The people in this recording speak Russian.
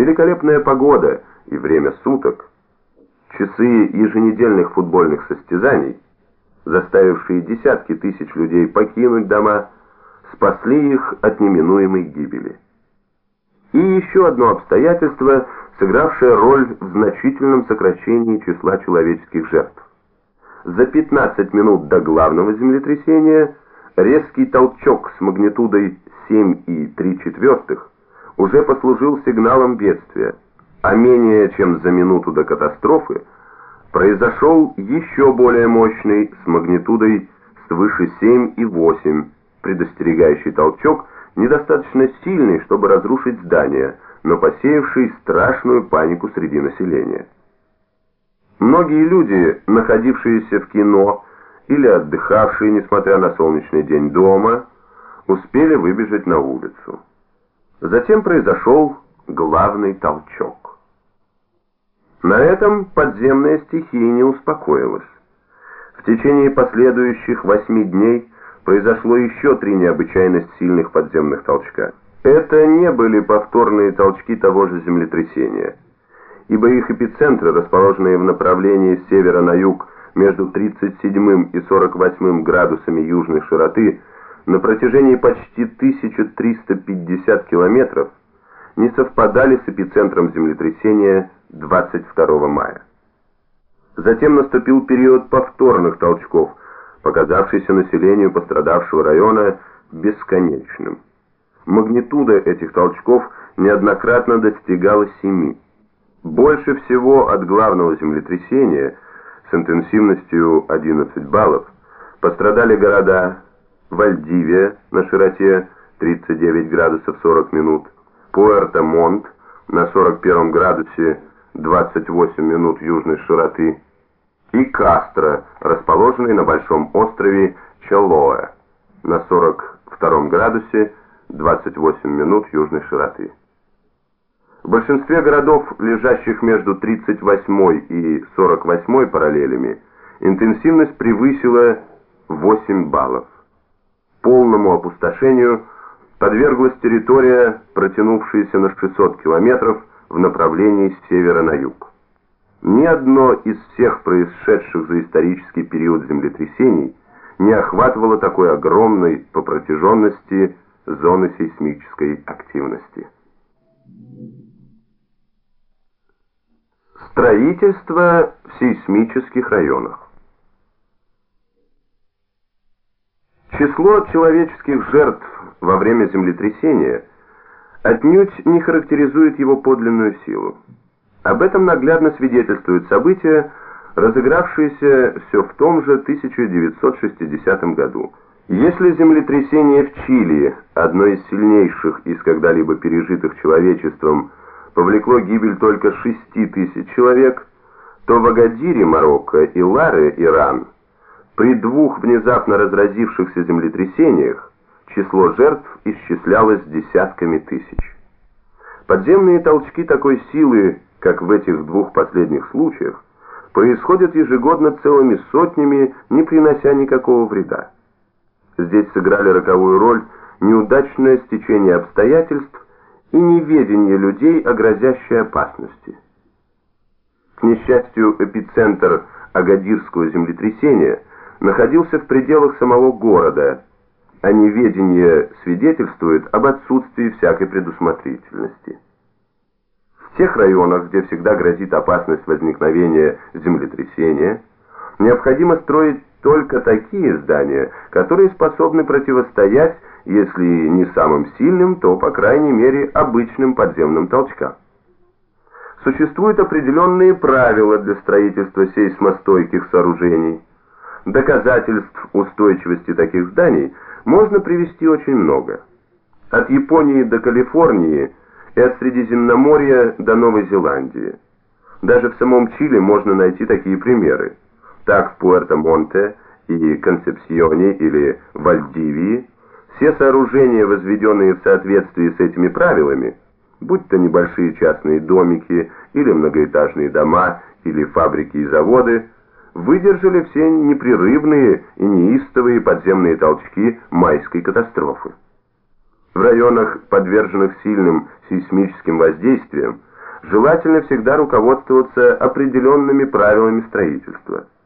великолепная погода и время суток, часы еженедельных футбольных состязаний, заставившие десятки тысяч людей покинуть дома, спасли их от неминуемой гибели. И еще одно обстоятельство, сыгравшее роль в значительном сокращении числа человеческих жертв. За 15 минут до главного землетрясения резкий толчок с магнитудой 7,3 уже послужил сигналом бедствия, а менее чем за минуту до катастрофы произошел еще более мощный с магнитудой свыше 7,8 предостерегающий толчок, недостаточно сильный, чтобы разрушить здание, но посеявший страшную панику среди населения. Многие люди, находившиеся в кино или отдыхавшие, несмотря на солнечный день дома, успели выбежать на улицу. Затем произошел главный толчок. На этом подземная стихия не успокоилась. В течение последующих восьми дней произошло еще три необычайно сильных подземных толчка. Это не были повторные толчки того же землетрясения, ибо их эпицентры, расположенные в направлении с севера на юг между 37 и 48 градусами южной широты, на протяжении почти 1350 километров не совпадали с эпицентром землетрясения 22 мая. Затем наступил период повторных толчков, показавшийся населению пострадавшего района бесконечным. Магнитуда этих толчков неоднократно достигала 7. Больше всего от главного землетрясения с интенсивностью 11 баллов пострадали города Вальдивия на широте 39 градусов 40 минут, Пуэрто-Монт на 41 градусе 28 минут южной широты и Кастро, расположенный на большом острове Чалоэ на 42 градусе 28 минут южной широты. В большинстве городов, лежащих между 38 и 48 параллелями, интенсивность превысила 8 баллов полному опустошению подверглась территория, протянувшаяся на 600 километров в направлении с севера на юг. Ни одно из всех происшедших за исторический период землетрясений не охватывало такой огромной по протяженности зоны сейсмической активности. Строительство в сейсмических районах Число человеческих жертв во время землетрясения отнюдь не характеризует его подлинную силу. Об этом наглядно свидетельствуют события, разыгравшиеся все в том же 1960 году. Если землетрясение в Чили, одно из сильнейших из когда-либо пережитых человечеством, повлекло гибель только 6 тысяч человек, то в Агадире, Марокко и Ларе, Иран – при двух внезапно разразившихся землетрясениях число жертв исчислялось десятками тысяч. Подземные толчки такой силы, как в этих двух последних случаях, происходят ежегодно целыми сотнями, не принося никакого вреда. Здесь сыграли роковую роль неудачное стечение обстоятельств и неведение людей о грозящей опасности. К несчастью, эпицентр Агадирского землетрясения – находился в пределах самого города, а неведение свидетельствует об отсутствии всякой предусмотрительности. В тех районах, где всегда грозит опасность возникновения землетрясения, необходимо строить только такие здания, которые способны противостоять, если не самым сильным, то, по крайней мере, обычным подземным толчкам. Существуют определенные правила для строительства сейсмостойких сооружений – Доказательств устойчивости таких зданий можно привести очень много. От Японии до Калифорнии и от Средиземноморья до Новой Зеландии. Даже в самом Чили можно найти такие примеры. Так в Пуэрто-Монте и Концепсионе или Вальдивии все сооружения, возведенные в соответствии с этими правилами, будь то небольшие частные домики или многоэтажные дома или фабрики и заводы, выдержали все непрерывные и неистовые подземные толчки майской катастрофы. В районах, подверженных сильным сейсмическим воздействиям, желательно всегда руководствоваться определенными правилами строительства –